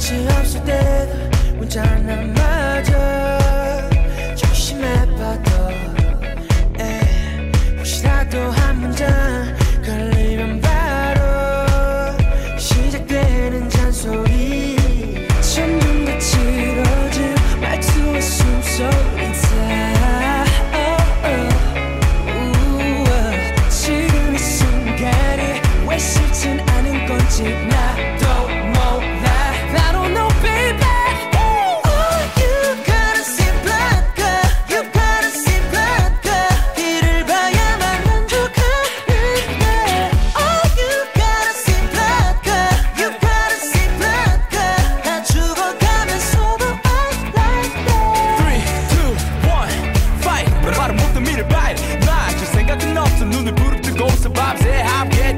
끝이 없을 땐 문자나 마저 조심해봐도 에 예. 혹시라도 한 문장 걸리면 바로 시작되는 잔소리 천둥과 치러진 말투와 숨소리 지금 이 순간이 왜 싫진 않은 지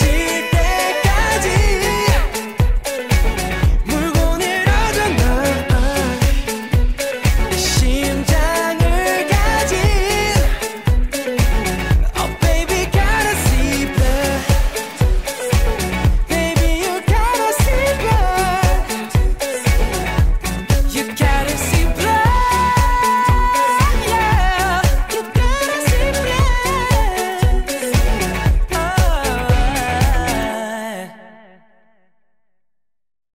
te